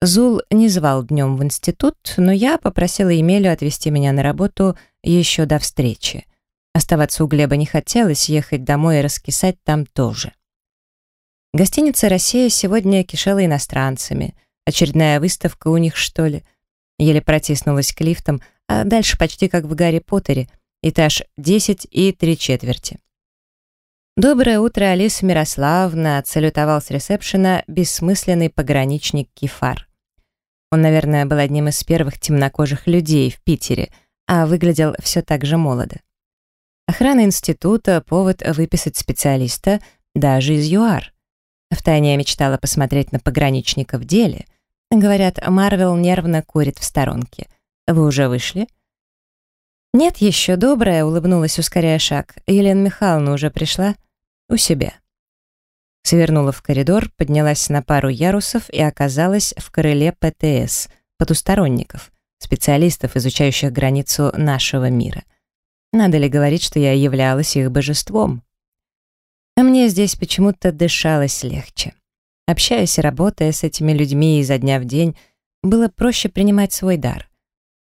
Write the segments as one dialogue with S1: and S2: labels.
S1: Зул не звал днем в институт, но я попросила Емелю отвезти меня на работу еще до встречи. Оставаться у Глеба не хотелось, ехать домой и раскисать там тоже. Гостиница «Россия» сегодня кишела иностранцами. Очередная выставка у них, что ли? Еле протиснулась к лифтам, а дальше почти как в «Гарри Поттере», этаж 10 и три четверти. «Доброе утро, Алиса Мирославна», — отсалютовал с ресепшена бессмысленный пограничник Кефар. Он, наверное, был одним из первых темнокожих людей в Питере, а выглядел все так же молодо. Охрана института, повод выписать специалиста даже из ЮАР. Втайне я мечтала посмотреть на пограничника в деле. Говорят, Марвел нервно курит в сторонке. Вы уже вышли? Нет, еще добрая, улыбнулась, ускоряя шаг. Елена Михайловна уже пришла? У себя. Свернула в коридор, поднялась на пару ярусов и оказалась в крыле ПТС, потусторонников, специалистов, изучающих границу нашего мира. Надо ли говорить, что я являлась их божеством? А мне здесь почему-то дышалось легче. Общаясь и работая с этими людьми изо дня в день, было проще принимать свой дар.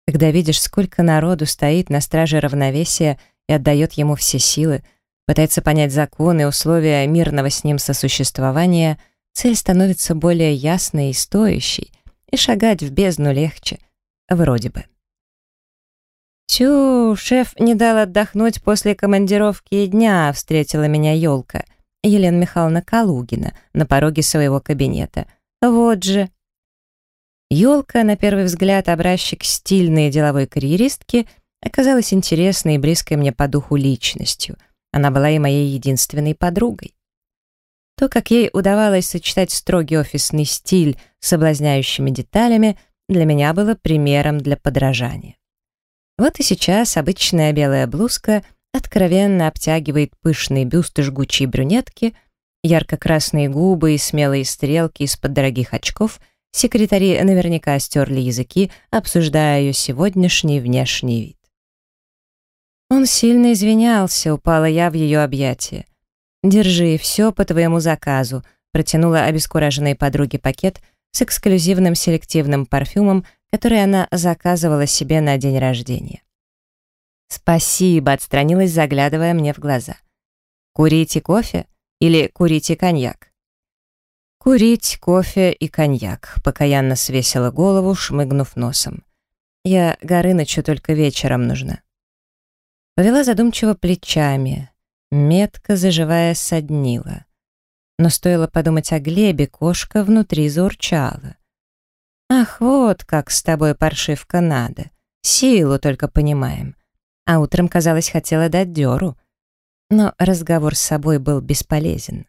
S1: Когда видишь, сколько народу стоит на страже равновесия и отдает ему все силы, пытается понять законы и условия мирного с ним сосуществования, цель становится более ясной и стоящей, и шагать в бездну легче, вроде бы. «Тю, шеф не дал отдохнуть после командировки дня», встретила меня елка. Елена Михайловна Калугина на пороге своего кабинета. «Вот же». Елка, на первый взгляд, образчик стильной деловой карьеристки, оказалась интересной и близкой мне по духу личностью. Она была и моей единственной подругой. То, как ей удавалось сочетать строгий офисный стиль с соблазняющими деталями, для меня было примером для подражания. Вот и сейчас обычная белая блузка откровенно обтягивает пышные бюсты жгучей брюнетки, ярко-красные губы и смелые стрелки из-под дорогих очков. Секретари наверняка стерли языки, обсуждая ее сегодняшний внешний вид. Он сильно извинялся, упала я в ее объятия. «Держи, все по твоему заказу», протянула обескураженной подруге пакет с эксклюзивным селективным парфюмом, который она заказывала себе на день рождения. «Спасибо», — отстранилась, заглядывая мне в глаза. «Курите кофе или курите коньяк?» «Курить кофе и коньяк», — покаянно свесила голову, шмыгнув носом. «Я Горынычу только вечером нужна». Повела задумчиво плечами, метко заживая соднила. Но стоило подумать о Глебе, кошка внутри заурчала. «Ах, вот как с тобой паршивка надо. Силу только понимаем». А утром, казалось, хотела дать дёру. Но разговор с собой был бесполезен.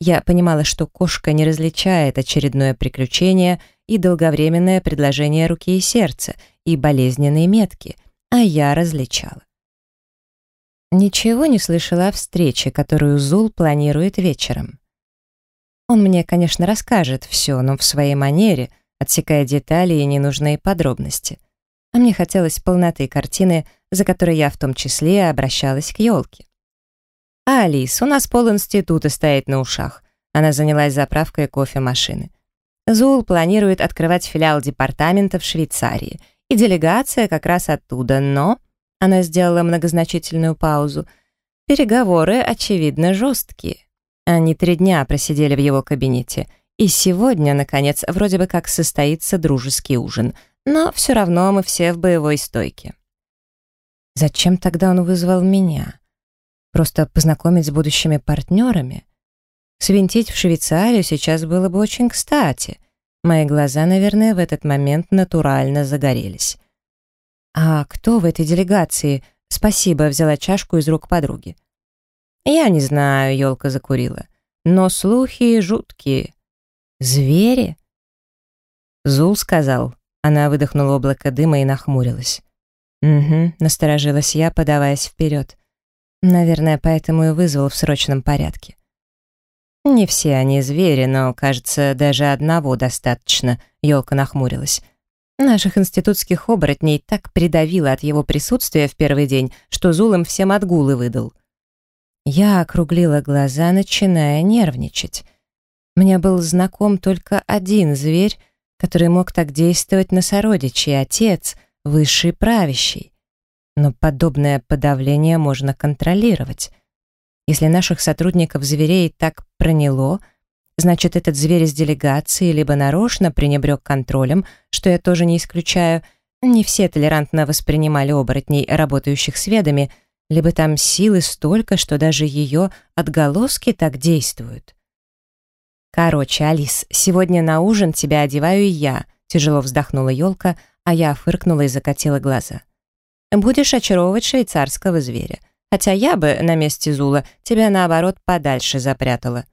S1: Я понимала, что кошка не различает очередное приключение и долговременное предложение руки и сердца, и болезненные метки, а я различала. Ничего не слышала о встрече, которую Зул планирует вечером. Он мне, конечно, расскажет все, но в своей манере, отсекая детали и ненужные подробности. А мне хотелось полноты картины, за которой я в том числе обращалась к елке. «А, Алис, у нас пол института стоит на ушах». Она занялась заправкой кофемашины. Зул планирует открывать филиал департамента в Швейцарии, и делегация как раз оттуда, но... Она сделала многозначительную паузу. Переговоры, очевидно, жесткие. Они три дня просидели в его кабинете, и сегодня, наконец, вроде бы как состоится дружеский ужин, но все равно мы все в боевой стойке. Зачем тогда он вызвал меня? Просто познакомить с будущими партнерами? Свинтить в Швейцарию сейчас было бы очень кстати. Мои глаза, наверное, в этот момент натурально загорелись. «А кто в этой делегации?» «Спасибо», — взяла чашку из рук подруги. «Я не знаю», — елка закурила. «Но слухи жуткие. Звери?» Зул сказал. Она выдохнула облако дыма и нахмурилась. «Угу», — насторожилась я, подаваясь вперед. Наверное, поэтому и вызвал в срочном порядке. «Не все они звери, но, кажется, даже одного достаточно», — елка нахмурилась. «Наших институтских оборотней так придавило от его присутствия в первый день, что Зул всем отгулы выдал». Я округлила глаза, начиная нервничать. Мне был знаком только один зверь, который мог так действовать на сородичей, отец, высший правящий. Но подобное подавление можно контролировать. Если наших сотрудников зверей так проняло, значит, этот зверь из делегации либо нарочно пренебрег контролем, что я тоже не исключаю, не все толерантно воспринимали оборотней, работающих с ведами, либо там силы столько, что даже ее отголоски так действуют. «Короче, Алис, сегодня на ужин тебя одеваю я», тяжело вздохнула елка, а я фыркнула и закатила глаза. «Будешь очаровывать швейцарского зверя. Хотя я бы на месте Зула тебя, наоборот, подальше запрятала.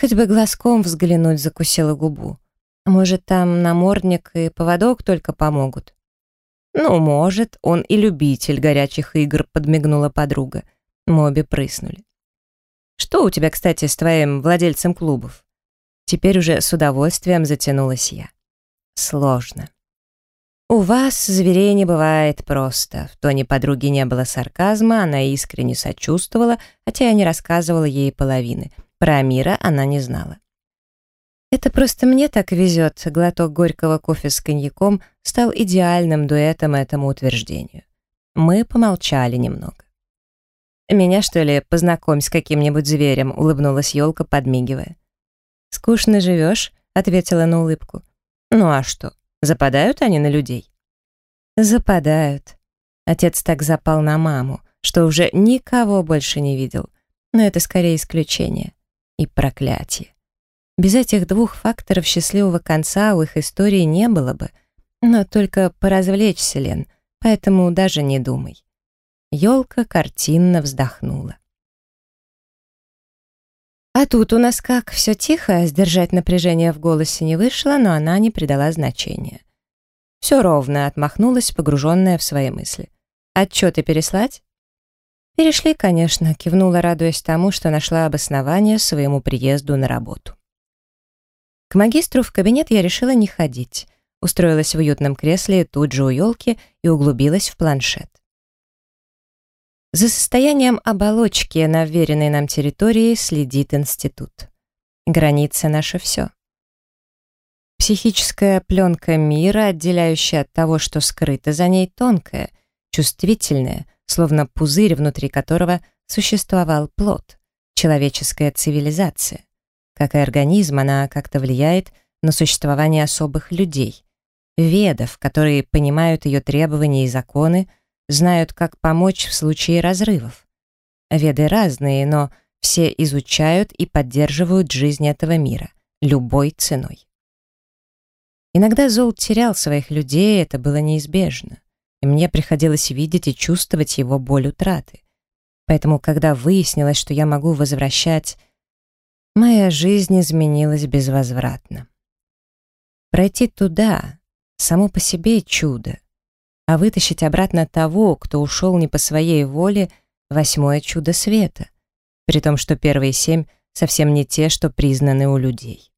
S1: Хоть бы глазком взглянуть, закусила губу. Может, там намордник и поводок только помогут? Ну, может, он и любитель горячих игр, подмигнула подруга. Мы обе прыснули. Что у тебя, кстати, с твоим владельцем клубов? Теперь уже с удовольствием затянулась я. Сложно. «У вас, зверей, не бывает просто». В тоне подруги не было сарказма, она искренне сочувствовала, хотя я не рассказывала ей половины. Про мира она не знала. «Это просто мне так везет», глоток горького кофе с коньяком стал идеальным дуэтом этому утверждению. Мы помолчали немного. «Меня, что ли, познакомь с каким-нибудь зверем?» улыбнулась елка, подмигивая. «Скучно живешь?» — ответила на улыбку. «Ну а что? Западают они на людей? Западают. Отец так запал на маму, что уже никого больше не видел. Но это скорее исключение. И проклятие. Без этих двух факторов счастливого конца у их истории не было бы. Но только поразвлечься, Лен, поэтому даже не думай. Ёлка картинно вздохнула. А тут у нас как, все тихо, сдержать напряжение в голосе не вышло, но она не придала значения. Все ровно, отмахнулась, погруженная в свои мысли. Отчеты переслать? Перешли, конечно, кивнула, радуясь тому, что нашла обоснование своему приезду на работу. К магистру в кабинет я решила не ходить. Устроилась в уютном кресле тут же у елки и углубилась в планшет. За состоянием оболочки на вверенной нам территории следит институт. Граница — наше все. Психическая пленка мира, отделяющая от того, что скрыто за ней, тонкая, чувствительная, словно пузырь, внутри которого существовал плод, человеческая цивилизация. Как и организм, она как-то влияет на существование особых людей, ведов, которые понимают ее требования и законы, знают, как помочь в случае разрывов. Веды разные, но все изучают и поддерживают жизнь этого мира любой ценой. Иногда Зол терял своих людей, это было неизбежно, и мне приходилось видеть и чувствовать его боль утраты. Поэтому, когда выяснилось, что я могу возвращать, моя жизнь изменилась безвозвратно. Пройти туда — само по себе чудо, а вытащить обратно того, кто ушел не по своей воле, восьмое чудо света, при том, что первые семь совсем не те, что признаны у людей.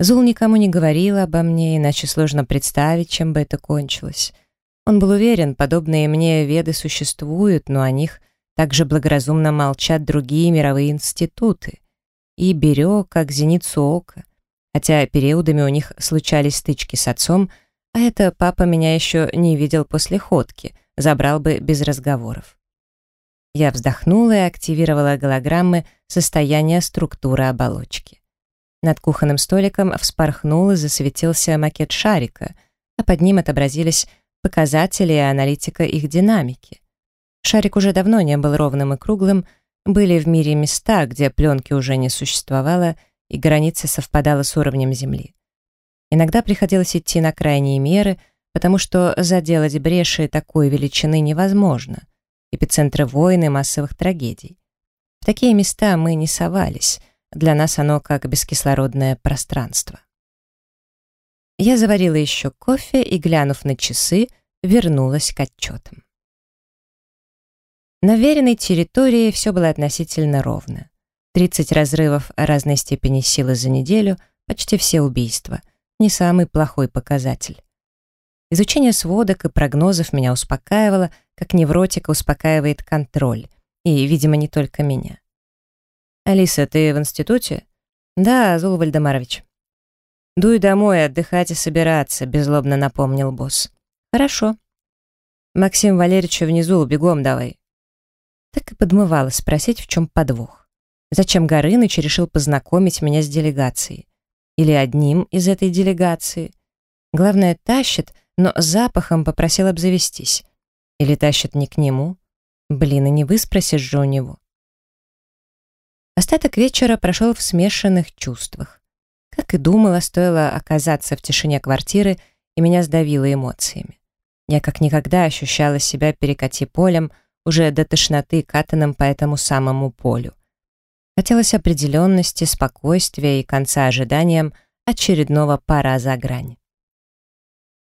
S1: Зул никому не говорил обо мне, иначе сложно представить, чем бы это кончилось. Он был уверен, подобные мне веды существуют, но о них также благоразумно молчат другие мировые институты. И берег, как зеницу ока. Хотя периодами у них случались стычки с отцом, а это папа меня еще не видел после ходки, забрал бы без разговоров. Я вздохнула и активировала голограммы состояния структуры оболочки. Над кухонным столиком вспорхнул и засветился макет шарика, а под ним отобразились показатели и аналитика их динамики. Шарик уже давно не был ровным и круглым, были в мире места, где пленки уже не существовало, и граница совпадала с уровнем Земли. Иногда приходилось идти на крайние меры, потому что заделать бреши такой величины невозможно. Эпицентры войн и массовых трагедий. В такие места мы не совались. Для нас оно как бескислородное пространство. Я заварила еще кофе и, глянув на часы, вернулась к отчетам. На веренной территории все было относительно ровно. 30 разрывов разной степени силы за неделю, почти все убийства не самый плохой показатель. Изучение сводок и прогнозов меня успокаивало, как невротика успокаивает контроль. И, видимо, не только меня. «Алиса, ты в институте?» «Да, Зул Вальдемарович». «Дуй домой, отдыхать и собираться», — беззлобно напомнил босс. «Хорошо». «Максим Валерьевича внизу, бегом давай». Так и подмывала спросить, в чем подвох. Зачем Горыныч решил познакомить меня с делегацией? Или одним из этой делегации? Главное, тащит, но запахом попросил обзавестись. Или тащит не к нему? Блин, и не выспросишь же у него. Остаток вечера прошел в смешанных чувствах. Как и думала, стоило оказаться в тишине квартиры, и меня сдавило эмоциями. Я как никогда ощущала себя перекати полем, уже до тошноты катаным по этому самому полю. Хотелось определенности, спокойствия и конца ожиданиям очередного пара за грань.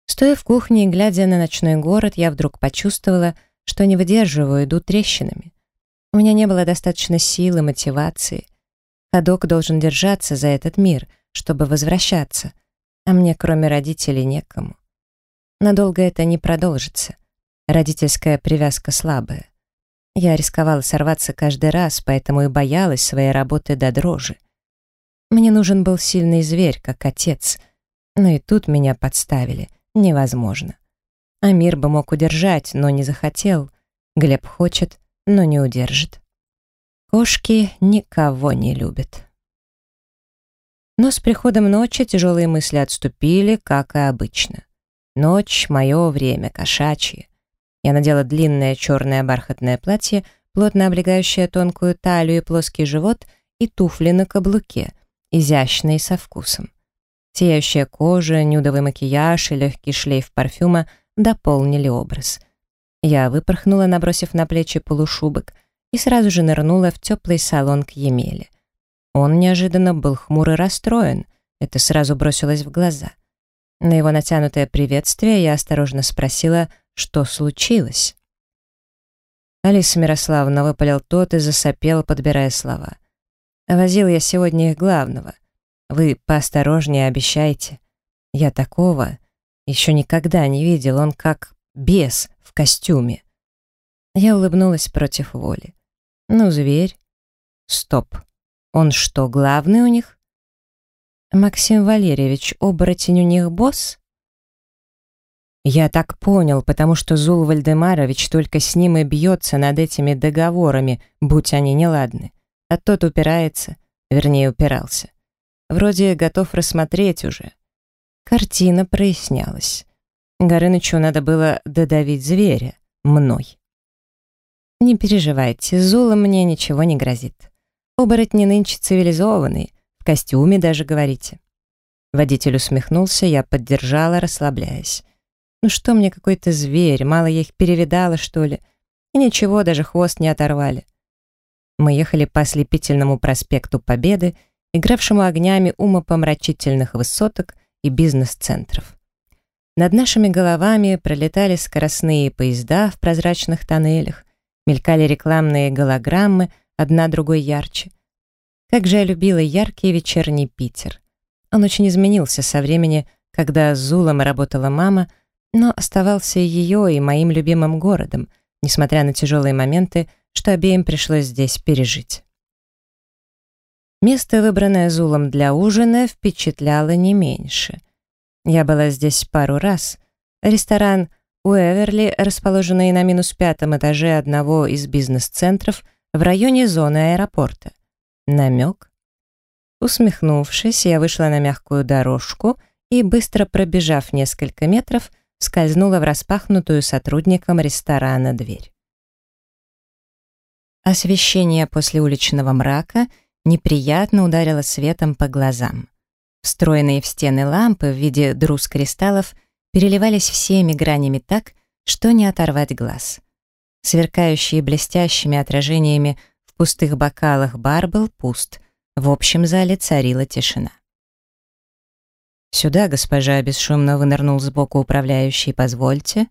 S1: Стоя в кухне и глядя на ночной город, я вдруг почувствовала, что не выдерживаю, иду трещинами. У меня не было достаточно силы, мотивации. Ходок должен держаться за этот мир, чтобы возвращаться, а мне, кроме родителей, некому. Надолго это не продолжится. Родительская привязка слабая. Я рисковала сорваться каждый раз, поэтому и боялась своей работы до дрожи. Мне нужен был сильный зверь, как отец. Но и тут меня подставили. Невозможно. Амир бы мог удержать, но не захотел. Глеб хочет, но не удержит. Кошки никого не любят. Но с приходом ночи тяжелые мысли отступили, как и обычно. Ночь — мое время, кошачье. Я надела длинное черное бархатное платье, плотно облегающее тонкую талию и плоский живот, и туфли на каблуке, изящные со вкусом. Сияющая кожа, нюдовый макияж и легкий шлейф парфюма дополнили образ. Я выпорхнула, набросив на плечи полушубок, и сразу же нырнула в теплый салон к Емеле. Он неожиданно был хмур и расстроен, это сразу бросилось в глаза. На его натянутое приветствие я осторожно спросила, что случилось. Алиса Мирославовна выпалил тот и засопел, подбирая слова. «Возил я сегодня их главного. Вы поосторожнее обещайте. Я такого еще никогда не видел, он как бес в костюме». Я улыбнулась против воли. «Ну, зверь». «Стоп. Он что, главный у них?» «Максим Валерьевич, оборотень у них босс?» «Я так понял, потому что Зул Вальдемарович только с ним и бьется над этими договорами, будь они неладны. А тот упирается, вернее, упирался. Вроде готов рассмотреть уже». Картина прояснялась. Горынычу надо было додавить зверя, мной. «Не переживайте, Зула мне ничего не грозит. Оборотни нынче цивилизованные, в костюме даже говорите». Водитель усмехнулся, я поддержала, расслабляясь. «Ну что мне какой-то зверь, мало я их перевидала, что ли? И ничего, даже хвост не оторвали». Мы ехали по ослепительному проспекту Победы, игравшему огнями умопомрачительных высоток и бизнес-центров. Над нашими головами пролетали скоростные поезда в прозрачных тоннелях, мелькали рекламные голограммы, одна другой ярче. Как же я любила яркий вечерний Питер. Он очень изменился со времени, когда с Зулом работала мама, но оставался ее и моим любимым городом, несмотря на тяжелые моменты, что обеим пришлось здесь пережить. Место, выбранное Зулом для ужина, впечатляло не меньше. Я была здесь пару раз. Ресторан Уэверли, расположенный на минус пятом этаже одного из бизнес-центров в районе зоны аэропорта. Намек? Усмехнувшись, я вышла на мягкую дорожку и, быстро пробежав несколько метров, скользнула в распахнутую сотрудником ресторана дверь. Освещение после уличного мрака неприятно ударило светом по глазам. Встроенные в стены лампы в виде друз-кристаллов переливались всеми гранями так, что не оторвать глаз. Сверкающий блестящими отражениями в пустых бокалах бар был пуст, в общем зале царила тишина. «Сюда, госпожа», — бесшумно вынырнул сбоку управляющий, «позвольте».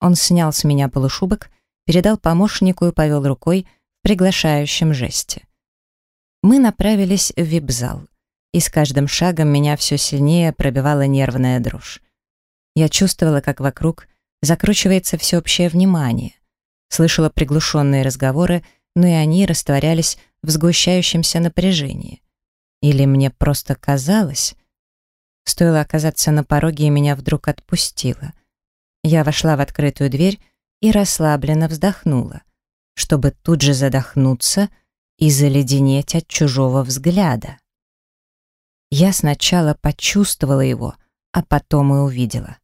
S1: Он снял с меня полушубок, передал помощнику и повел рукой в приглашающем жесте. Мы направились в вип-зал, и с каждым шагом меня все сильнее пробивала нервная дрожь. Я чувствовала, как вокруг закручивается всеобщее внимание, слышала приглушенные разговоры, но и они растворялись в сгущающемся напряжении. Или мне просто казалось, Стоило оказаться на пороге, и меня вдруг отпустило. Я вошла в открытую дверь и расслабленно вздохнула, чтобы тут же задохнуться и заледенеть от чужого взгляда. Я сначала почувствовала его, а потом и увидела.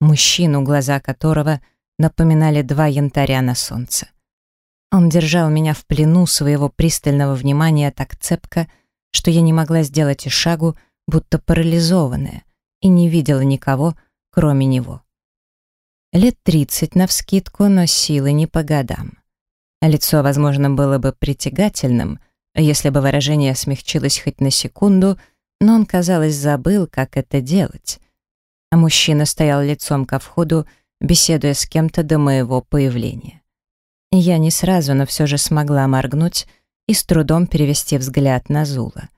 S1: Мужчину, глаза которого напоминали два янтаря на солнце. Он держал меня в плену своего пристального внимания так цепко, что я не могла сделать и шагу, будто парализованная, и не видела никого, кроме него. Лет тридцать навскидку, но силы не по годам. Лицо, возможно, было бы притягательным, если бы выражение смягчилось хоть на секунду, но он, казалось, забыл, как это делать. А мужчина стоял лицом ко входу, беседуя с кем-то до моего появления. Я не сразу, но все же смогла моргнуть и с трудом перевести взгляд на Зула.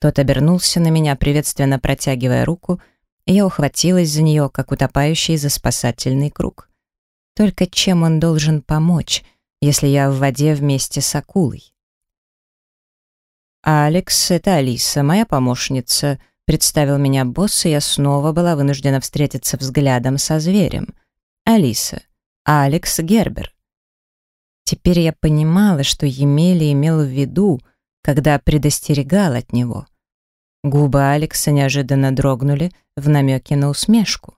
S1: Тот обернулся на меня, приветственно протягивая руку, и я ухватилась за нее, как утопающий за спасательный круг. Только чем он должен помочь, если я в воде вместе с акулой? «Алекс, это Алиса, моя помощница», — представил меня босс, и я снова была вынуждена встретиться взглядом со зверем. «Алиса, Алекс Гербер». Теперь я понимала, что Емеля имел в виду, когда предостерегал от него. Губы Алекса неожиданно дрогнули в намеке на усмешку.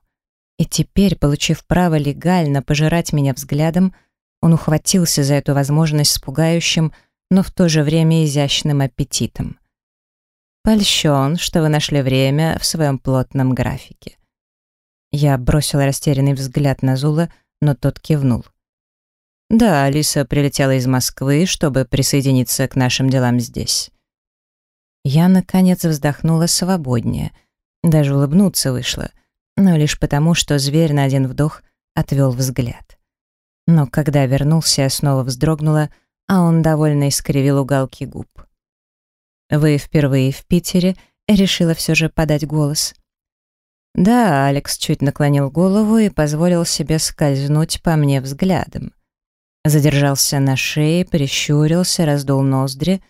S1: И теперь, получив право легально пожирать меня взглядом, он ухватился за эту возможность с пугающим, но в то же время изящным аппетитом. «Польщен, что вы нашли время в своем плотном графике». Я бросила растерянный взгляд на Зула, но тот кивнул. Да, Алиса прилетела из Москвы, чтобы присоединиться к нашим делам здесь. Я, наконец, вздохнула свободнее. Даже улыбнуться вышло, но лишь потому, что зверь на один вдох отвел взгляд. Но когда вернулся, я снова вздрогнула, а он довольно искривил уголки губ. «Вы впервые в Питере?» — решила все же подать голос. Да, Алекс чуть наклонил голову и позволил себе скользнуть по мне взглядом. Задержался на шее, прищурился, раздул ноздри.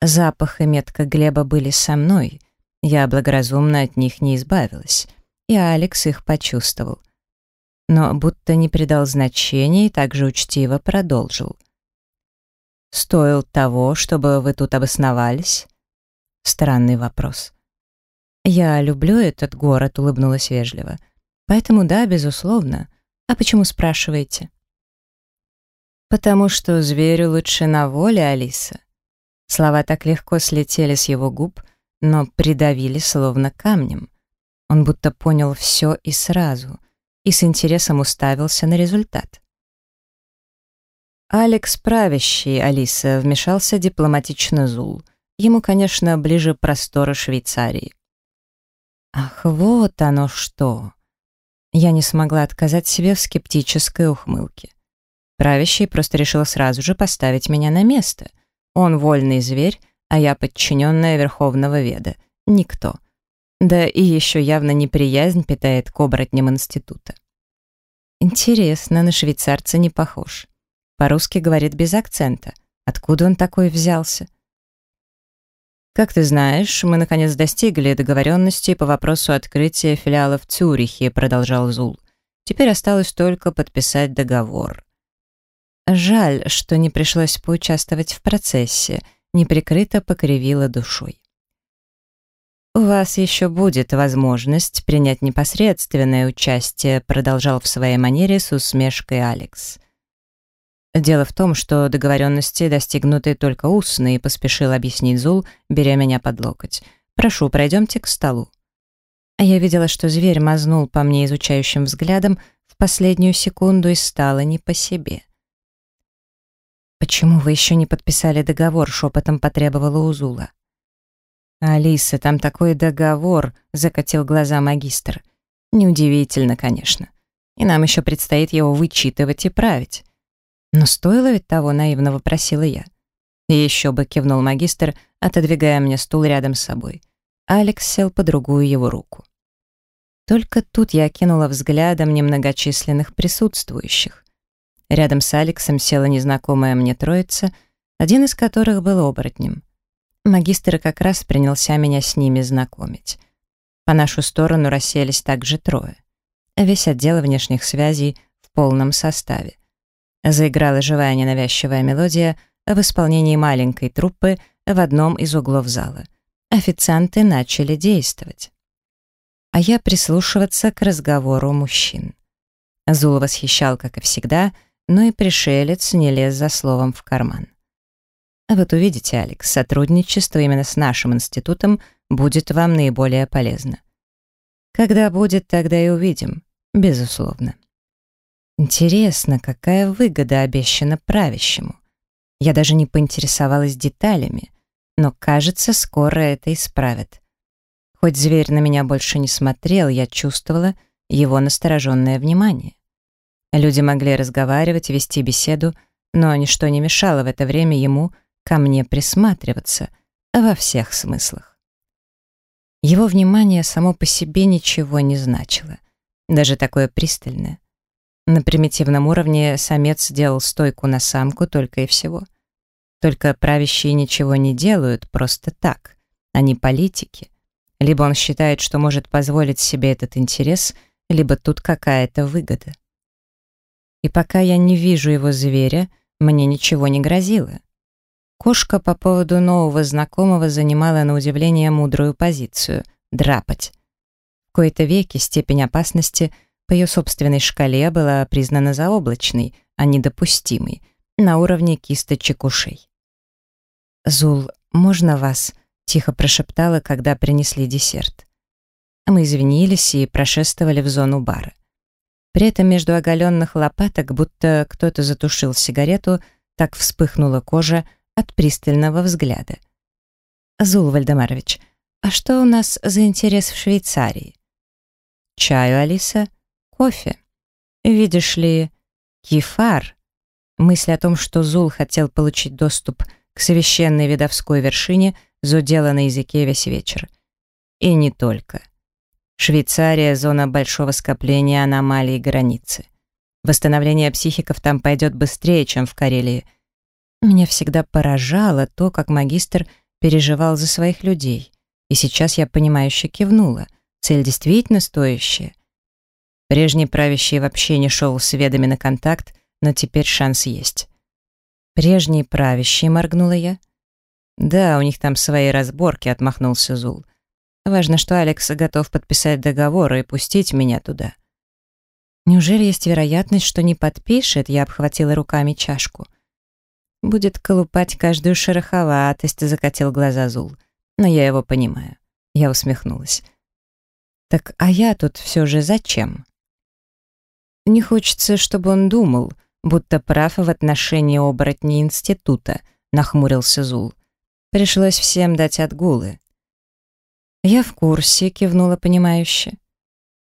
S1: Запах и метка Глеба были со мной. Я благоразумно от них не избавилась. И Алекс их почувствовал. Но будто не придал значения и также учтиво продолжил. «Стоил того, чтобы вы тут обосновались?» Странный вопрос. «Я люблю этот город», — улыбнулась вежливо. «Поэтому да, безусловно. А почему спрашиваете?» «Потому что зверю лучше на воле, Алиса». Слова так легко слетели с его губ, но придавили словно камнем. Он будто понял все и сразу, и с интересом уставился на результат. «Алекс правящий, Алиса», — вмешался дипломатично Зул. Ему, конечно, ближе просторы Швейцарии. «Ах, вот оно что!» Я не смогла отказать себе в скептической ухмылке. Правящий просто решил сразу же поставить меня на место. Он вольный зверь, а я подчиненная Верховного Веда. Никто. Да и еще явно неприязнь питает к оборотням института. Интересно, на швейцарца не похож. По-русски говорит без акцента. Откуда он такой взялся? Как ты знаешь, мы наконец достигли договоренности по вопросу открытия филиала в Цюрихе, продолжал Зул. Теперь осталось только подписать договор. Жаль, что не пришлось поучаствовать в процессе, неприкрыто покривила душой. «У вас еще будет возможность принять непосредственное участие», продолжал в своей манере с усмешкой Алекс. «Дело в том, что договоренности достигнуты только устно», и поспешил объяснить Зул, беря меня под локоть. «Прошу, пройдемте к столу». А я видела, что зверь мазнул по мне изучающим взглядом в последнюю секунду и стало не по себе. «Почему вы еще не подписали договор?» — шепотом потребовала Узула. «Алиса, там такой договор!» — закатил глаза магистр. «Неудивительно, конечно. И нам еще предстоит его вычитывать и править. Но стоило ведь того, наивно вопросила я. Еще бы кивнул магистр, отодвигая мне стул рядом с собой. Алекс сел по другую его руку. Только тут я кинула взглядом немногочисленных присутствующих. Рядом с Алексом села незнакомая мне троица, один из которых был оборотнем. Магистр как раз принялся меня с ними знакомить. По нашу сторону расселись также трое. Весь отдел внешних связей в полном составе. Заиграла живая ненавязчивая мелодия в исполнении маленькой труппы в одном из углов зала. Официанты начали действовать. А я прислушиваться к разговору мужчин. Зул восхищал, как и всегда, но и пришелец не лез за словом в карман. А вот увидите, Алекс, сотрудничество именно с нашим институтом будет вам наиболее полезно. Когда будет, тогда и увидим, безусловно. Интересно, какая выгода обещана правящему? Я даже не поинтересовалась деталями, но, кажется, скоро это исправят. Хоть зверь на меня больше не смотрел, я чувствовала его настороженное внимание. Люди могли разговаривать, вести беседу, но ничто не мешало в это время ему ко мне присматриваться во всех смыслах. Его внимание само по себе ничего не значило, даже такое пристальное. На примитивном уровне самец делал стойку на самку только и всего. Только правящие ничего не делают просто так. Они политики. Либо он считает, что может позволить себе этот интерес, либо тут какая-то выгода. И пока я не вижу его зверя, мне ничего не грозило. Кошка по поводу нового знакомого занимала на удивление мудрую позицию — драпать. В кои-то веки степень опасности по ее собственной шкале была признана заоблачной, а недопустимой, на уровне кисточек ушей. «Зул, можно вас?» — тихо прошептала, когда принесли десерт. Мы извинились и прошествовали в зону бара. При этом между оголенных лопаток будто кто-то затушил сигарету, так вспыхнула кожа, от пристального взгляда. «Зул Вальдемарович, а что у нас за интерес в Швейцарии?» «Чаю, Алиса? Кофе? Видишь ли, кефар?» Мысль о том, что Зул хотел получить доступ к священной видовской вершине, зудела на языке весь вечер. И не только. Швейцария — зона большого скопления аномалий и границы. Восстановление психиков там пойдет быстрее, чем в Карелии — меня всегда поражало то, как магистр переживал за своих людей. И сейчас я понимающе кивнула. Цель действительно стоящая. Прежний правящий вообще не шел с ведами на контакт, но теперь шанс есть. Прежний правящий, моргнула я. Да, у них там свои разборки, отмахнулся Зул. Важно, что Алекс готов подписать договор и пустить меня туда. Неужели есть вероятность, что не подпишет? Я обхватила руками чашку. Будет колупать каждую шероховатость, закатил глаза Зул. Но я его понимаю. Я усмехнулась. Так а я тут все же зачем? Не хочется, чтобы он думал, будто прав в отношении оборотней института, нахмурился Зул. Пришлось всем дать отгулы. Я в курсе, кивнула понимающе.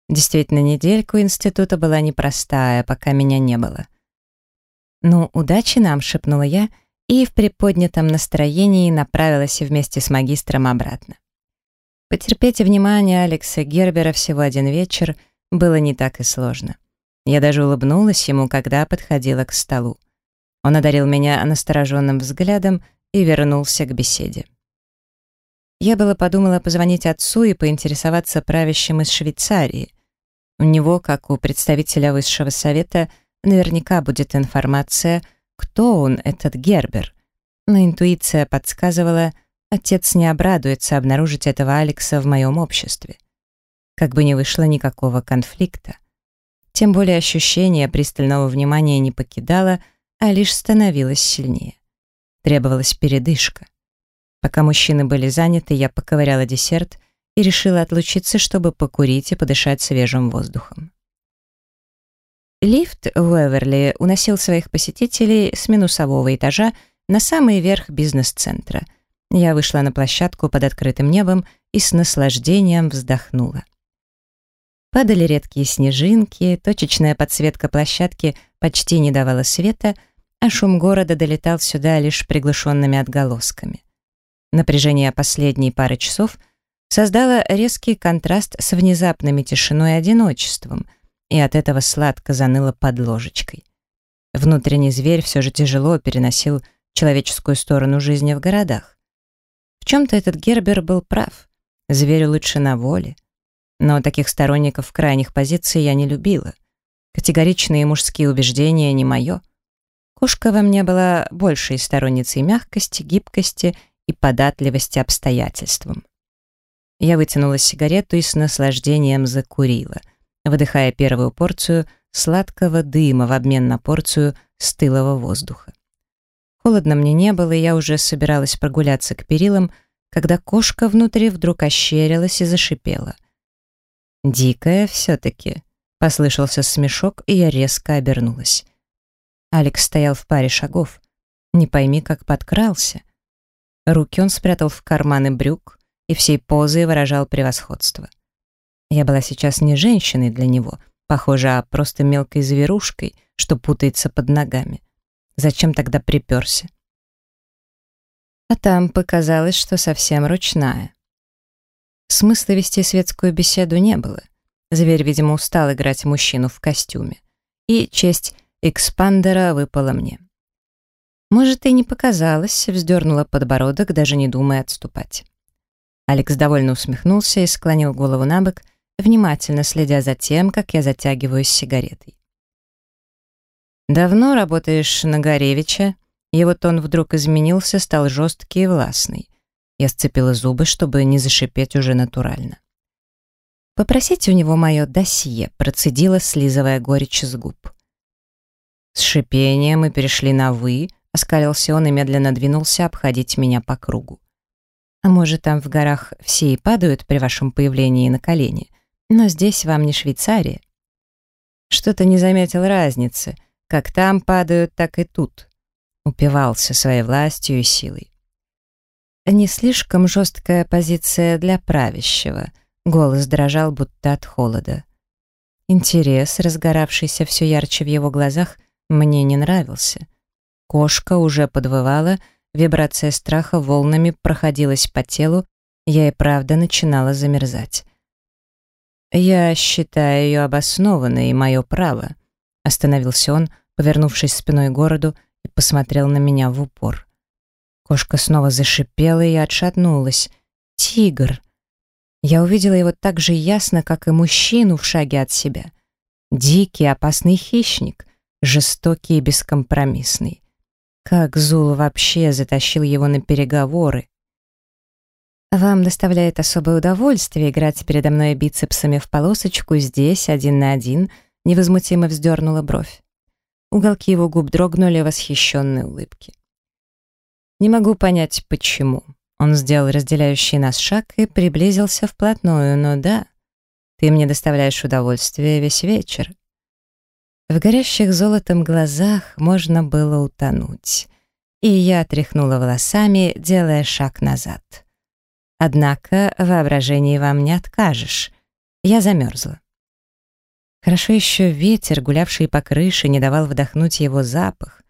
S1: Действительно, неделька у института была непростая, пока меня не было. «Ну, удачи нам», — шепнула я, и в приподнятом настроении направилась вместе с магистром обратно. Потерпеть внимание Алекса Гербера всего один вечер было не так и сложно. Я даже улыбнулась ему, когда подходила к столу. Он одарил меня настороженным взглядом и вернулся к беседе. Я было подумала позвонить отцу и поинтересоваться правящим из Швейцарии. У него, как у представителя высшего совета, — Наверняка будет информация, кто он, этот Гербер. Но интуиция подсказывала, отец не обрадуется обнаружить этого Алекса в моем обществе. Как бы не вышло никакого конфликта. Тем более ощущение пристального внимания не покидало, а лишь становилось сильнее. Требовалась передышка. Пока мужчины были заняты, я поковыряла десерт и решила отлучиться, чтобы покурить и подышать свежим воздухом. Лифт в Эверли уносил своих посетителей с минусового этажа на самый верх бизнес-центра. Я вышла на площадку под открытым небом и с наслаждением вздохнула. Падали редкие снежинки, точечная подсветка площадки почти не давала света, а шум города долетал сюда лишь приглушенными отголосками. Напряжение последней пары часов создало резкий контраст с внезапными тишиной и одиночеством — и от этого сладко заныло под ложечкой. Внутренний зверь все же тяжело переносил человеческую сторону жизни в городах. В чем-то этот Гербер был прав. Зверю лучше на воле. Но таких сторонников крайних позиций я не любила. Категоричные мужские убеждения не мое. Кошка во мне была большей сторонницей мягкости, гибкости и податливости обстоятельствам. Я вытянула сигарету и с наслаждением закурила, выдыхая первую порцию сладкого дыма в обмен на порцию стылого воздуха. Холодно мне не было, и я уже собиралась прогуляться к перилам, когда кошка внутри вдруг ощерилась и зашипела. «Дикая все-таки», — послышался смешок, и я резко обернулась. Алекс стоял в паре шагов. Не пойми, как подкрался. Руки он спрятал в карманы брюк и всей позой выражал превосходство. Я была сейчас не женщиной для него, похоже, а просто мелкой зверушкой, что путается под ногами. Зачем тогда приперся? А там показалось, что совсем ручная. Смысла вести светскую беседу не было. Зверь, видимо, устал играть мужчину в костюме. И честь экспандера выпала мне. Может, и не показалось, вздернула подбородок, даже не думая отступать. Алекс довольно усмехнулся и склонил голову на бок, внимательно следя за тем, как я затягиваюсь сигаретой. «Давно работаешь на Горевича?» И вот он вдруг изменился, стал жесткий и властный. Я сцепила зубы, чтобы не зашипеть уже натурально. «Попросите у него мое досье», — процедила, слизывая горечь с губ. С шипением мы перешли на «вы», оскалился он и медленно двинулся обходить меня по кругу. «А может, там в горах все и падают при вашем появлении на колени, но здесь вам не Швейцария?» Что-то не заметил разницы, как там падают, так и тут. Упивался своей властью и силой. Не слишком жесткая позиция для правящего. Голос дрожал, будто от холода. Интерес, разгоравшийся все ярче в его глазах, мне не нравился. Кошка уже подвывала, вибрация страха волнами проходилась по телу, я и правда начинала замерзать. «Я считаю ее обоснованной, и мое право», — остановился он, повернувшись спиной к городу, и посмотрел на меня в упор. Кошка снова зашипела и отшатнулась. «Тигр!» Я увидела его так же ясно, как и мужчину в шаге от себя. Дикий, опасный хищник, жестокий и бескомпромиссный. Как Зул вообще затащил его на переговоры? «Вам доставляет особое удовольствие играть передо мной бицепсами в полосочку здесь, один на один», невозмутимо вздернула бровь. Уголки его губ дрогнули восхищенной улыбке. Не могу понять, почему. Он сделал разделяющий нас шаг и приблизился вплотную, но да, ты мне доставляешь удовольствие весь вечер. В горящих золотом глазах можно было утонуть, и я тряхнула волосами, делая шаг назад. Однако воображении вам не откажешь. Я замерзла. Хорошо еще ветер, гулявший по крыше, не давал вдохнуть его запах.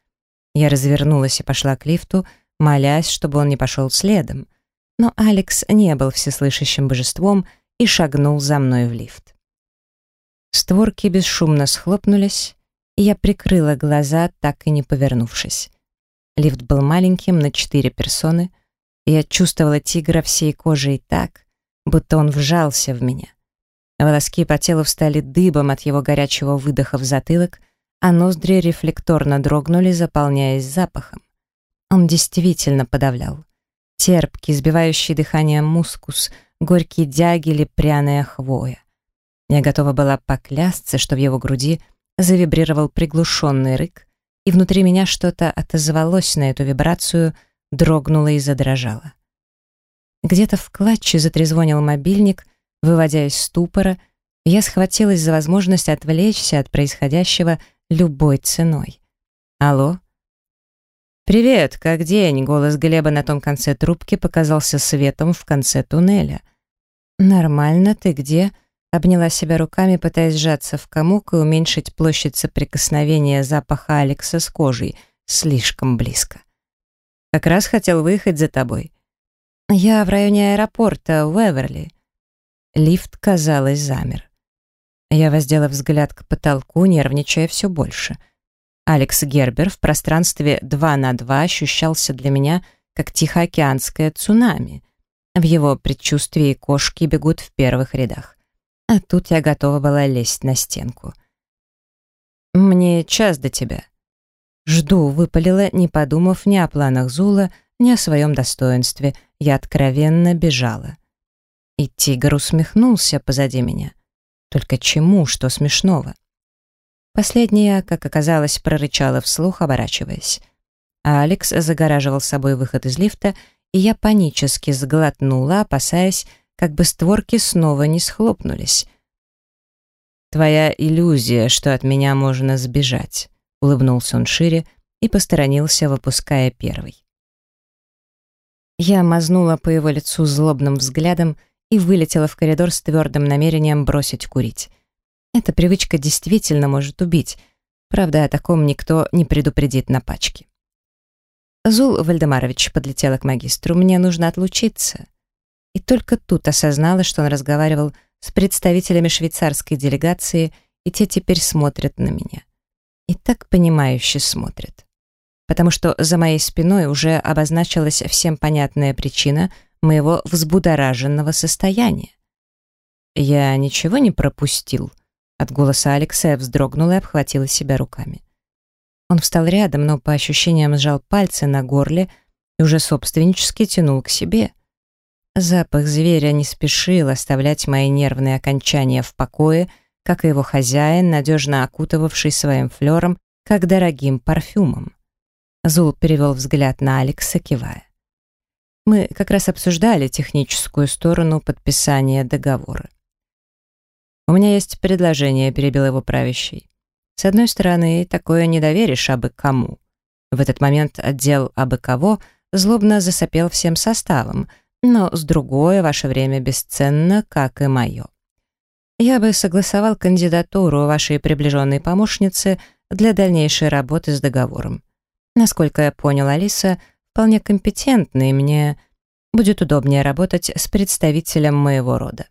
S1: Я развернулась и пошла к лифту, молясь, чтобы он не пошел следом. Но Алекс не был всеслышащим божеством и шагнул за мной в лифт. Створки бесшумно схлопнулись, и я прикрыла глаза, так и не повернувшись. Лифт был маленьким, на четыре персоны, и я чувствовала тигра всей кожей так, будто он вжался в меня. Волоски по телу встали дыбом от его горячего выдоха в затылок, а ноздри рефлекторно дрогнули, заполняясь запахом. Он действительно подавлял. Терпкий, сбивающий дыхание мускус, горький дяги или пряная хвоя. Я готова была поклясться, что в его груди завибрировал приглушенный рык, и внутри меня что-то отозвалось на эту вибрацию, дрогнуло и задрожало. Где-то в клатче затрезвонил мобильник, выводя из ступора, и я схватилась за возможность отвлечься от происходящего любой ценой. «Алло?» «Привет, как день?» — голос Глеба на том конце трубки показался светом в конце туннеля. «Нормально, ты где?» — обняла себя руками, пытаясь сжаться в комок и уменьшить площадь соприкосновения запаха Алекса с кожей. Слишком близко. «Как раз хотел выехать за тобой». «Я в районе аэропорта, Уэверли». Лифт, казалось, замер. Я воздела взгляд к потолку, нервничая все больше — Алекс Гербер в пространстве 2 на 2 ощущался для меня как тихоокеанское цунами. В его предчувствии кошки бегут в первых рядах. А тут я готова была лезть на стенку. «Мне час до тебя». «Жду», — выпалила, не подумав ни о планах Зула, ни о своем достоинстве. Я откровенно бежала. И тигр усмехнулся позади меня. Только чему, что смешного? Последняя, как оказалось, прорычала вслух, оборачиваясь. А Алекс загораживал собой выход из лифта, и я панически сглотнула, опасаясь, как бы створки снова не схлопнулись. «Твоя иллюзия, что от меня можно сбежать», — улыбнулся он шире и посторонился, выпуская первый. Я мазнула по его лицу злобным взглядом и вылетела в коридор с твердым намерением бросить курить. Эта привычка действительно может убить. Правда, о таком никто не предупредит на пачке. Зул Вальдемарович подлетела к магистру. «Мне нужно отлучиться». И только тут осознала, что он разговаривал с представителями швейцарской делегации, и те теперь смотрят на меня. И так понимающе смотрят. Потому что за моей спиной уже обозначилась всем понятная причина моего взбудораженного состояния. Я ничего не пропустил. От голоса Алекса я вздрогнула и обхватила себя руками. Он встал рядом, но по ощущениям сжал пальцы на горле и уже собственнически тянул к себе. Запах зверя не спешил оставлять мои нервные окончания в покое, как и его хозяин, надежно окутывавший своим флером, как дорогим парфюмом. Зул перевел взгляд на Алекса, кивая. Мы как раз обсуждали техническую сторону подписания договора. «У меня есть предложение», — перебил его правящий. «С одной стороны, такое не доверишь абы кому». В этот момент отдел абы кого злобно засопел всем составом, но с другой, ваше время бесценно, как и мое. Я бы согласовал кандидатуру вашей приближенной помощницы для дальнейшей работы с договором. Насколько я понял, Алиса вполне компетентна, и мне будет удобнее работать с представителем моего рода.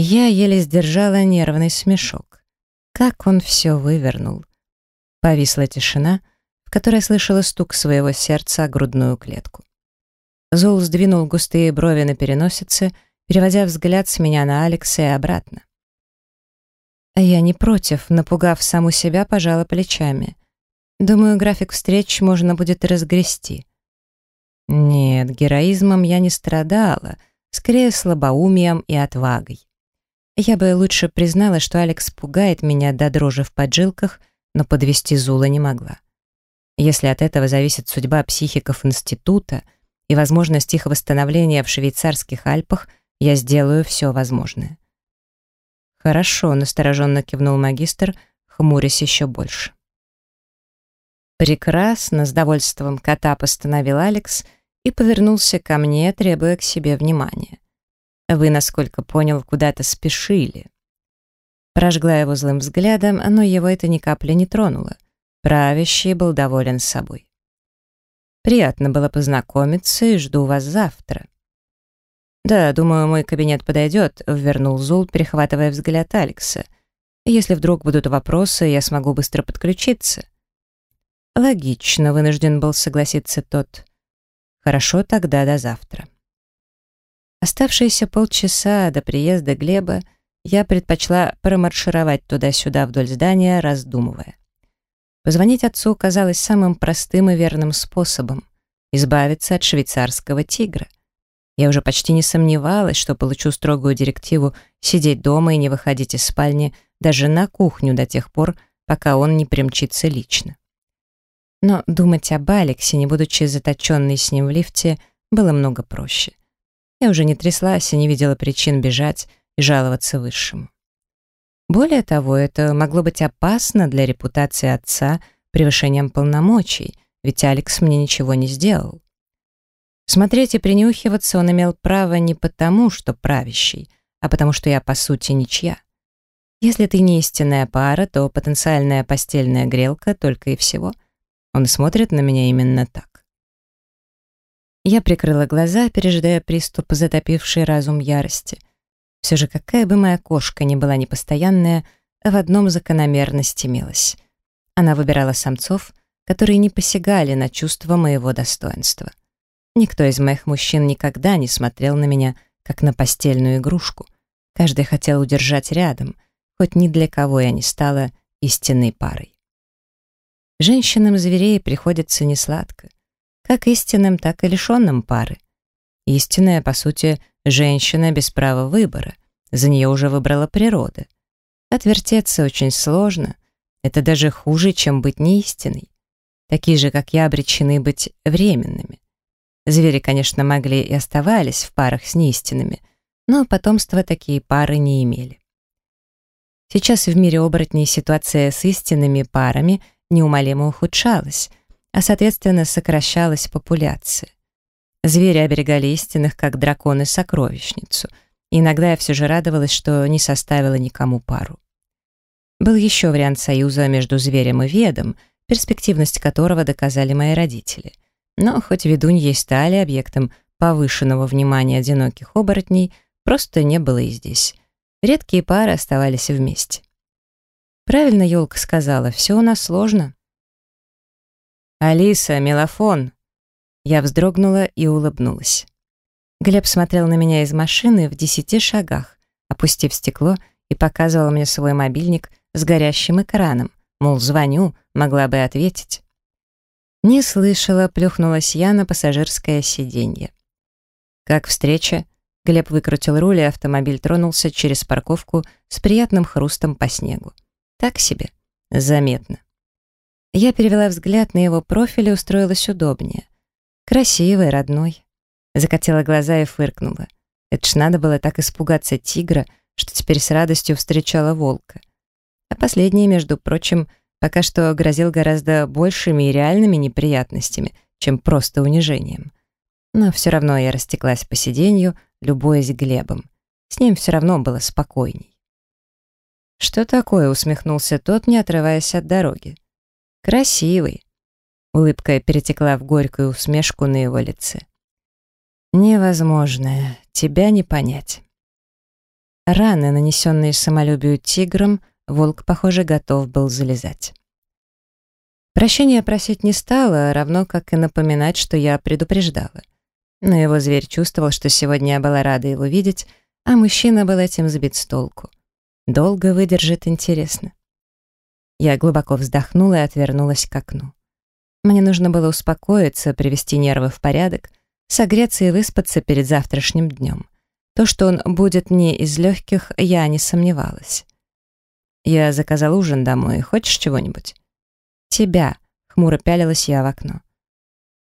S1: Я еле сдержала нервный смешок. Как он все вывернул. Повисла тишина, в которой слышала стук своего сердца о грудную клетку. Зул сдвинул густые брови на переносице, переводя взгляд с меня на Алекса и обратно. Я не против, напугав саму себя, пожала плечами. Думаю, график встреч можно будет разгрести. Нет, героизмом я не страдала, скорее слабоумием и отвагой. Я бы лучше признала, что Алекс пугает меня до дрожи в поджилках, но подвести Зула не могла. Если от этого зависит судьба психиков института и возможность их восстановления в швейцарских Альпах, я сделаю все возможное. «Хорошо», — настороженно кивнул магистр, хмурясь еще больше. «Прекрасно», — с довольством кота постановил Алекс и повернулся ко мне, требуя к себе внимания. Вы, насколько понял, куда-то спешили. Прожгла его злым взглядом, но его это ни капли не тронуло. Правящий был доволен собой. Приятно было познакомиться и жду вас завтра. Да, думаю, мой кабинет подойдет, вернул Зул, перехватывая взгляд Алекса. Если вдруг будут вопросы, я смогу быстро подключиться. Логично, вынужден был согласиться тот. Хорошо, тогда до завтра. Оставшиеся полчаса до приезда Глеба я предпочла промаршировать туда-сюда вдоль здания, раздумывая. Позвонить отцу казалось самым простым и верным способом избавиться от швейцарского тигра. Я уже почти не сомневалась, что получу строгую директиву сидеть дома и не выходить из спальни даже на кухню до тех пор, пока он не примчится лично. Но думать об Алексе, не будучи заточенной с ним в лифте, было много проще. Я уже не тряслась и не видела причин бежать и жаловаться высшему. Более того, это могло быть опасно для репутации отца превышением полномочий, ведь Алекс мне ничего не сделал. Смотреть и принюхиваться он имел право не потому, что правящий, а потому что я, по сути, ничья. Если ты не истинная пара, то потенциальная постельная грелка только и всего. Он смотрит на меня именно так. Я прикрыла глаза, пережидая приступ, затопивший разум ярости. Все же какая бы моя кошка ни была непостоянная, в одном закономерность имелась. Она выбирала самцов, которые не посягали на чувство моего достоинства. Никто из моих мужчин никогда не смотрел на меня, как на постельную игрушку, Каждый хотел удержать рядом, хоть ни для кого я не стала истинной парой. Женщинам зверей приходится несладко, как истинным, так и лишенным пары. Истинная, по сути, женщина без права выбора. За нее уже выбрала природа. Отвертеться очень сложно. Это даже хуже, чем быть неистинной. Такие же, как я, обречены быть временными. Звери, конечно, могли и оставались в парах с неистинными, но потомства такие пары не имели. Сейчас в мире оборотней ситуация с истинными парами неумолимо ухудшалась, а, соответственно, сокращалась популяция. Звери оберегали истинных, как драконы сокровищницу, и иногда я все же радовалась, что не составила никому пару. Был еще вариант союза между зверем и ведом, перспективность которого доказали мои родители. Но хоть ведуньи стали объектом повышенного внимания одиноких оборотней, просто не было и здесь. Редкие пары оставались вместе. Правильно елка сказала, все у нас сложно. «Алиса, мелофон!» Я вздрогнула и улыбнулась. Глеб смотрел на меня из машины в десяти шагах, опустив стекло и показывал мне свой мобильник с горящим экраном, мол, звоню, могла бы ответить. Не слышала, плюхнулась я на пассажирское сиденье. «Как встреча?» Глеб выкрутил руль, и автомобиль тронулся через парковку с приятным хрустом по снегу. Так себе. Заметно. Я перевела взгляд на его профиль и устроилась удобнее. Красивый, родной. Закатила глаза и фыркнула. Это ж надо было так испугаться тигра, что теперь с радостью встречала волка. А последний, между прочим, пока что грозил гораздо большими и реальными неприятностями, чем просто унижением. Но все равно я растеклась по сиденью, любуясь Глебом. С ним все равно было спокойней. «Что такое?» — усмехнулся тот, не отрываясь от дороги. «Красивый». Улыбка перетекла в горькую усмешку на его лице. «Невозможное. Тебя не понять». Раны, нанесенные самолюбию тигром, волк, похоже, готов был залезать. Прощения просить не стала, равно как и напоминать, что я предупреждала. Но его зверь чувствовал, что сегодня я была рада его видеть, а мужчина был этим сбит с толку. Долго выдержит, интересно. Я глубоко вздохнула и отвернулась к окну. Мне нужно было успокоиться, привести нервы в порядок, согреться и выспаться перед завтрашним днем. То, что он будет не из легких, я не сомневалась. Я заказал ужин домой. Хочешь чего-нибудь? Тебя, хмуро пялилась я в окно.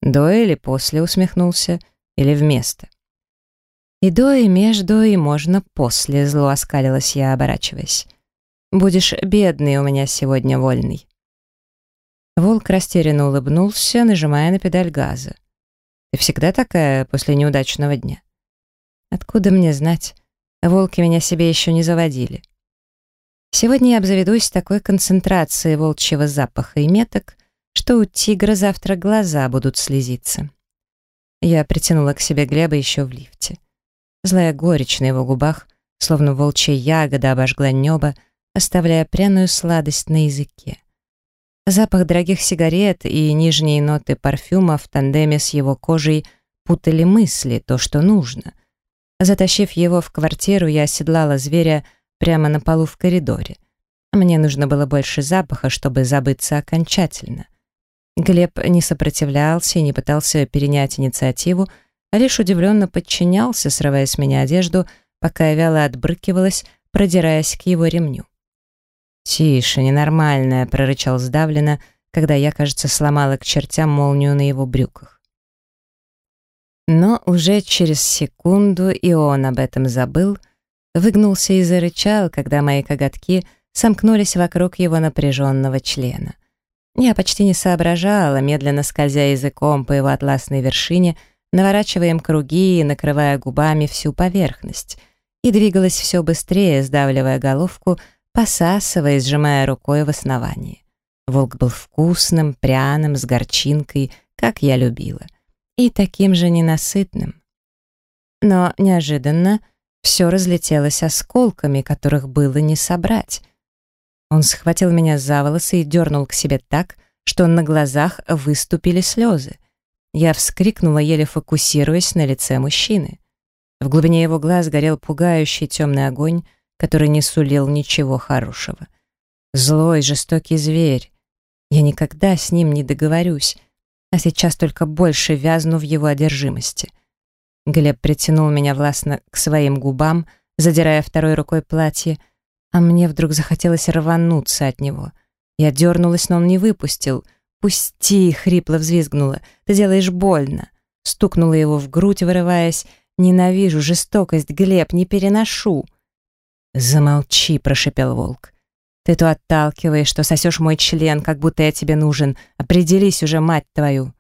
S1: До или после усмехнулся — или вместо? И до, и между, и можно после, зло оскалилась я, оборачиваясь. Будешь бедный у меня сегодня вольный. Волк растерянно улыбнулся, нажимая на педаль газа. Ты всегда такая после неудачного дня? Откуда мне знать? Волки меня себе еще не заводили. Сегодня я обзаведусь такой концентрацией волчьего запаха и меток, что у тигра завтра глаза будут слезиться. Я притянула к себе Глеба еще в лифте. Злая горечь на его губах, словно волчья ягода, обожгла небо, оставляя пряную сладость на языке. Запах дорогих сигарет и нижние ноты парфюма в тандеме с его кожей путали мысли, то, что нужно. Затащив его в квартиру, я оседлала зверя прямо на полу в коридоре. Мне нужно было больше запаха, чтобы забыться окончательно. Глеб не сопротивлялся и не пытался перенять инициативу, а лишь удивленно подчинялся, срывая с меня одежду, пока я вяло отбрыкивалась, продираясь к его ремню. «Тише, ненормальная», — прорычал сдавленно, когда я, кажется, сломала к чертям молнию на его брюках. Но уже через секунду и он об этом забыл, выгнулся и зарычал, когда мои коготки сомкнулись вокруг его напряженного члена. Я почти не соображала, медленно скользя языком по его атласной вершине, наворачивая круги и накрывая губами всю поверхность, и двигалась все быстрее, сдавливая головку, посасывая сжимая рукой в основании. Волк был вкусным, пряным, с горчинкой, как я любила, и таким же ненасытным. Но неожиданно все разлетелось осколками, которых было не собрать — он схватил меня за волосы и дернул к себе так, что на глазах выступили слезы. Я вскрикнула, еле фокусируясь на лице мужчины. В глубине его глаз горел пугающий темный огонь, который не сулил ничего хорошего. Злой, жестокий зверь. Я никогда с ним не договорюсь, а сейчас только больше вязну в его одержимости. Глеб притянул меня властно к своим губам, задирая второй рукой платье, а мне вдруг захотелось рвануться от него. Я дернулась, но он не выпустил. «Пусти!» — хрипло взвизгнула. «Ты делаешь больно!» Стукнула его в грудь, вырываясь. «Ненавижу жестокость, Глеб, не переношу!» «Замолчи!» — прошепел волк. «Ты то отталкиваешь, что сосешь мой член, как будто я тебе нужен. Определись уже, мать твою!»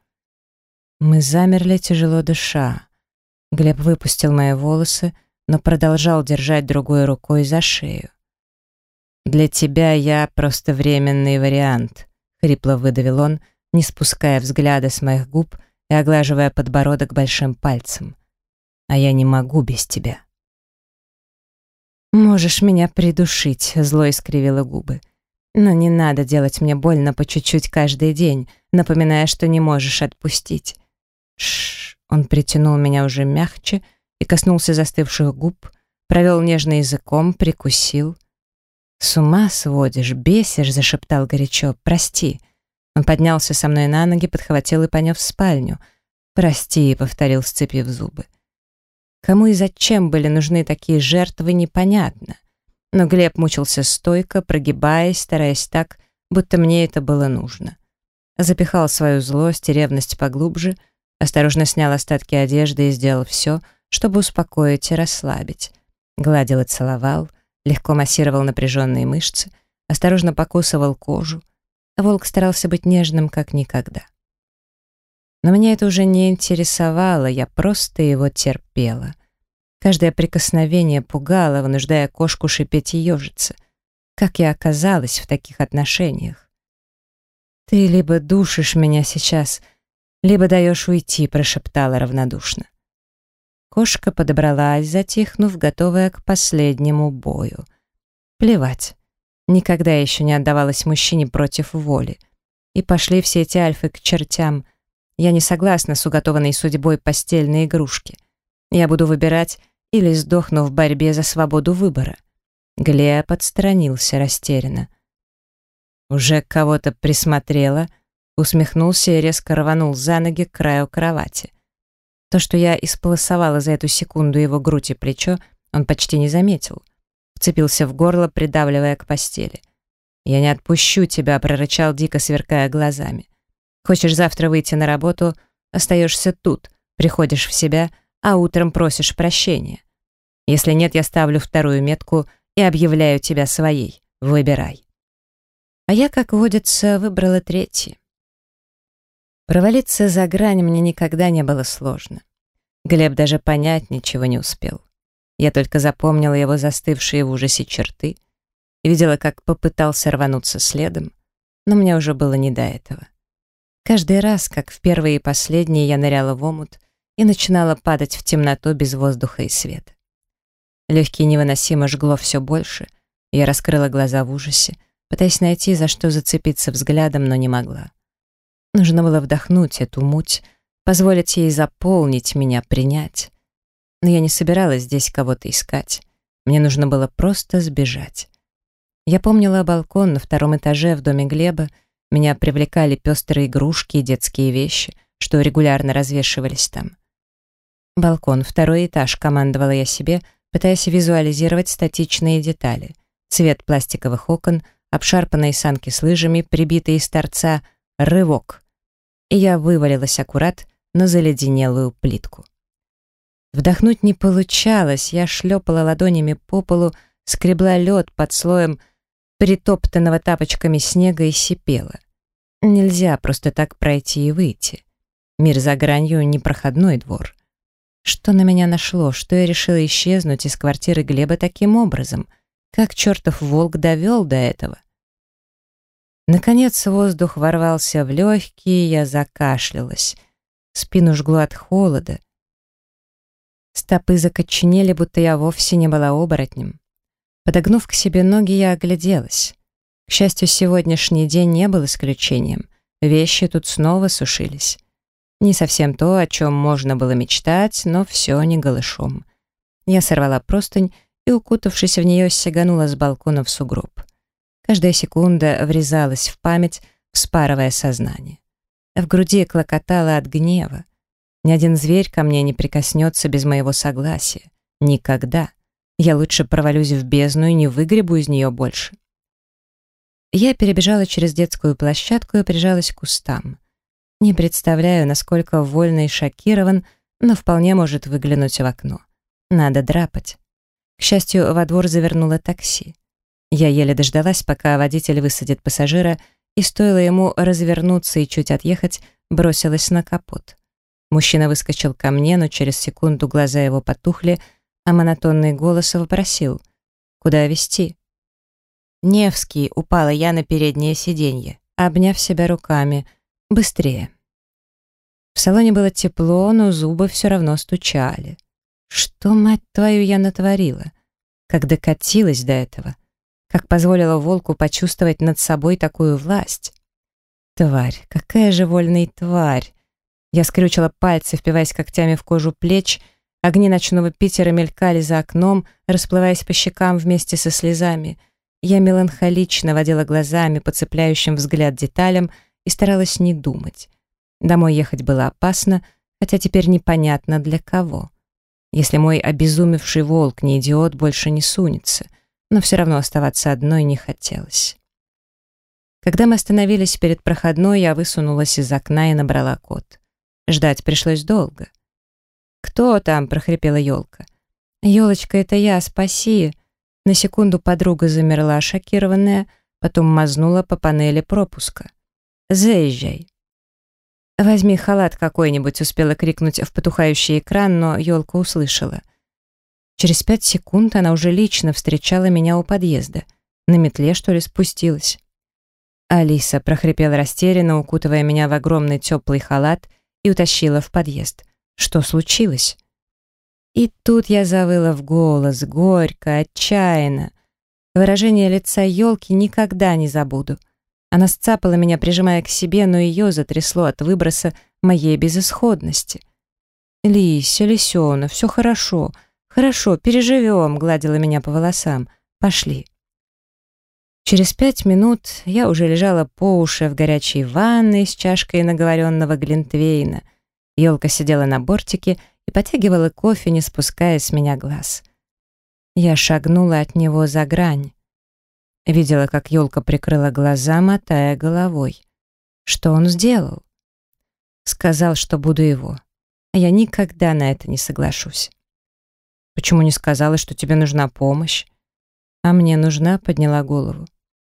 S1: Мы замерли, тяжело дыша. Глеб выпустил мои волосы, но продолжал держать другой рукой за шею. «Для тебя я просто временный вариант», — хрипло выдавил он, не спуская взгляда с моих губ и оглаживая подбородок большим пальцем. «А я не могу без тебя». «Можешь меня придушить», — зло искривило губы. «Но не надо делать мне больно по чуть-чуть каждый день, напоминая, что не можешь отпустить». Шш, он притянул меня уже мягче и коснулся застывших губ, провел нежно языком, прикусил. «С ума сводишь, бесишь», — зашептал горячо, «прости». Он поднялся со мной на ноги, подхватил и понес в спальню. «Прости», — повторил, сцепив зубы. Кому и зачем были нужны такие жертвы, непонятно. Но Глеб мучился стойко, прогибаясь, стараясь так, будто мне это было нужно. Запихал свою злость и ревность поглубже, осторожно снял остатки одежды и сделал все, чтобы успокоить и расслабить. Гладил и целовал, легко массировал напряженные мышцы, осторожно покусывал кожу. Волк старался быть нежным, как никогда. Но меня это уже не интересовало, я просто его терпела. Каждое прикосновение пугало, вынуждая кошку шипеть и ежиться. Как я оказалась в таких отношениях? «Ты либо душишь меня сейчас, либо даешь уйти», — прошептала равнодушно. Кошка подобралась, затихнув, готовая к последнему бою. Плевать. Никогда еще не отдавалась мужчине против воли. И пошли все эти альфы к чертям. Я не согласна с уготованной судьбой постельной игрушки. Я буду выбирать или сдохну в борьбе за свободу выбора. Глеб отстранился растерянно. Уже кого-то присмотрела, усмехнулся и резко рванул за ноги к краю кровати. То, что я исполосовала за эту секунду его грудь и плечо, он почти не заметил. Вцепился в горло, придавливая к постели. «Я не отпущу тебя», — прорычал, дико сверкая глазами. «Хочешь завтра выйти на работу, остаешься тут, приходишь в себя, а утром просишь прощения. Если нет, я ставлю вторую метку и объявляю тебя своей. Выбирай». А я, как водится, выбрала третий. Провалиться за грань мне никогда не было сложно. Глеб даже понять ничего не успел. Я только запомнила его застывшие в ужасе черты и видела, как попытался рвануться следом, но мне уже было не до этого. Каждый раз, как в первый и последний, я ныряла в омут и начинала падать в темноту без воздуха и света. Легкие невыносимо жгло все больше, я раскрыла глаза в ужасе, пытаясь найти, за что зацепиться взглядом, но не могла. Нужно было вдохнуть эту муть, позволить ей заполнить меня, принять. Но я не собиралась здесь кого-то искать. Мне нужно было просто сбежать. Я помнила балкон на втором этаже в доме Глеба. Меня привлекали пестрые игрушки и детские вещи, что регулярно развешивались там. Балкон, второй этаж, командовала я себе, пытаясь визуализировать статичные детали. Цвет пластиковых окон, обшарпанные санки с лыжами, прибитые из торца, рывок и я вывалилась аккурат на заледенелую плитку. Вдохнуть не получалось, я шлепала ладонями по полу, скребла лед под слоем притоптанного тапочками снега и сипела. Нельзя просто так пройти и выйти. Мир за гранью — непроходной двор. Что на меня нашло, что я решила исчезнуть из квартиры Глеба таким образом? Как чертов волк довел до этого? Наконец воздух ворвался в легкие, я закашлялась. Спину жгло от холода. Стопы закоченели, будто я вовсе не была оборотнем. Подогнув к себе ноги, я огляделась. К счастью, сегодняшний день не был исключением. Вещи тут снова сушились. Не совсем то, о чем можно было мечтать, но все не голышом. Я сорвала простынь и, укутавшись в нее, сиганула с балкона в сугроб. Каждая секунда врезалась в память, вспарывая сознание. В груди клокотало от гнева. Ни один зверь ко мне не прикоснется без моего согласия. Никогда. Я лучше провалюсь в бездну и не выгребу из нее больше. Я перебежала через детскую площадку и прижалась к кустам. Не представляю, насколько вольно и шокирован, но вполне может выглянуть в окно. Надо драпать. К счастью, во двор завернуло такси. Я еле дождалась, пока водитель высадит пассажира, и стоило ему развернуться и чуть отъехать, бросилась на капот. Мужчина выскочил ко мне, но через секунду глаза его потухли, а монотонный голос вопросил «Куда везти?» «Невский», — упала я на переднее сиденье, обняв себя руками. «Быстрее». В салоне было тепло, но зубы все равно стучали. Что, мать твою, я натворила? Как докатилась до этого? Как позволила волку почувствовать над собой такую власть? Тварь, какая же вольная тварь! Я скрючила пальцы, впиваясь когтями в кожу плеч, огни ночного Питера мелькали за окном, расплываясь по щекам вместе со слезами. Я меланхолично водила глазами по цепляющим взгляд деталям и старалась не думать. Домой ехать было опасно, хотя теперь непонятно для кого. Если мой обезумевший волк не идиот, больше не сунется, но все равно оставаться одной не хотелось. Когда мы остановились перед проходной, я высунулась из окна и набрала код. Ждать пришлось долго. «Кто там?» — прохрипела елка. «Елочка, это я, спаси!» На секунду подруга замерла, шокированная, потом мазнула по панели пропуска. «Заезжай!» «Возьми халат какой-нибудь», — успела крикнуть в потухающий экран, но елка услышала. Через пять секунд она уже лично встречала меня у подъезда. На метле, что ли, спустилась. Алиса прохрипела растерянно, укутывая меня в огромный теплый халат и утащила в подъезд. Что случилось? И тут я завыла в голос, горько, отчаянно. Выражение лица елки никогда не забуду. Она сцапала меня, прижимая к себе, но ее затрясло от выброса моей безысходности. «Лися, Лисена, все хорошо, хорошо, переживем», — гладила меня по волосам. «Пошли». Через пять минут я уже лежала по уши в горячей ванной с чашкой наговоренного глинтвейна. Елка сидела на бортике и потягивала кофе, не спуская с меня глаз. Я шагнула от него за грань. Видела, как елка прикрыла глаза, мотая головой. Что он сделал? Сказал, что буду его. А я никогда на это не соглашусь. Почему не сказала, что тебе нужна помощь? А мне нужна, подняла голову.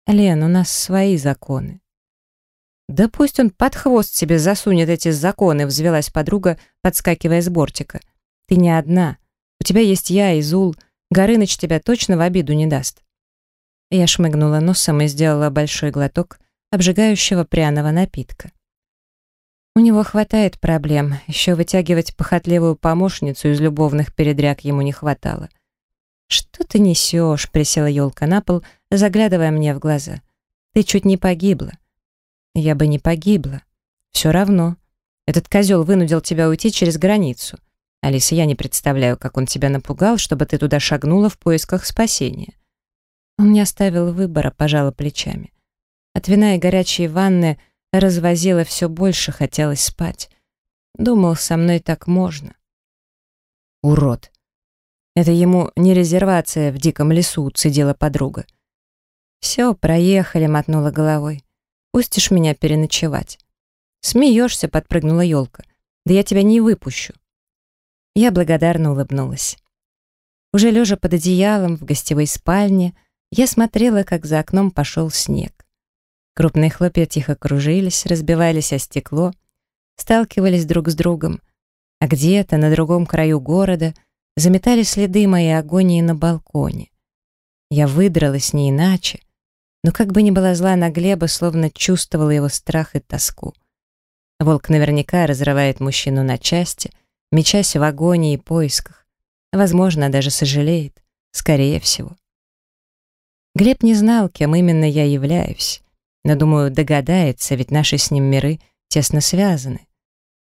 S1: Лен, у нас свои законы. Да пусть он под хвост себе засунет эти законы, взвелась подруга, подскакивая с бортика. Ты не одна. У тебя есть я и Зул. Горыныч тебя точно в обиду не даст. Я шмыгнула носом и сделала большой глоток обжигающего пряного напитка. У него хватает проблем, еще вытягивать похотливую помощницу из любовных передряг ему не хватало. «Что ты несешь?» — присела елка на пол, заглядывая мне в глаза. «Ты чуть не погибла». «Я бы не погибла. Все равно. Этот козел вынудил тебя уйти через границу. Алиса, я не представляю, как он тебя напугал, чтобы ты туда шагнула в поисках спасения. Он не оставил выбора, пожала плечами. От вина и горячей ванны развозила все больше, хотелось спать. Думал, со мной так можно. Урод. Это ему не резервация в диком лесу, цедила подруга. Все, проехали, мотнула головой. Пустишь меня переночевать. Смеешься, подпрыгнула елка. Да я тебя не выпущу. Я благодарно улыбнулась. Уже лежа под одеялом в гостевой спальне, я смотрела, как за окном пошел снег. Крупные хлопья тихо кружились, разбивались о стекло, сталкивались друг с другом, а где-то на другом краю города заметали следы моей агонии на балконе. Я выдралась не иначе, но как бы ни была зла на Глеба, словно чувствовала его страх и тоску. Волк наверняка разрывает мужчину на части, мечась в агонии и поисках. Возможно, даже сожалеет, скорее всего. Глеб не знал, кем именно я являюсь, но, думаю, догадается, ведь наши с ним миры тесно связаны.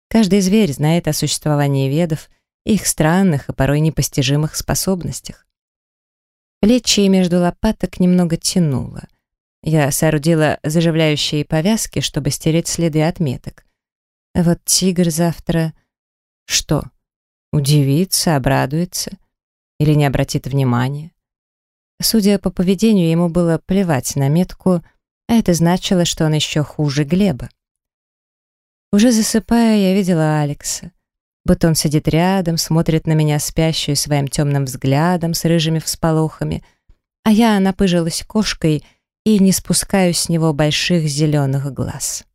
S1: Каждый зверь знает о существовании ведов их странных и порой непостижимых способностях. Плечи между лопаток немного тянуло. Я соорудила заживляющие повязки, чтобы стереть следы отметок. А вот тигр завтра... Что? Удивится, обрадуется? Или не обратит внимания? Судя по поведению, ему было плевать на метку, а это значило, что он еще хуже Глеба. Уже засыпая, я видела Алекса. Будто он сидит рядом, смотрит на меня спящую своим темным взглядом с рыжими всполохами, а я напыжилась кошкой и не спускаю с него больших зеленых глаз.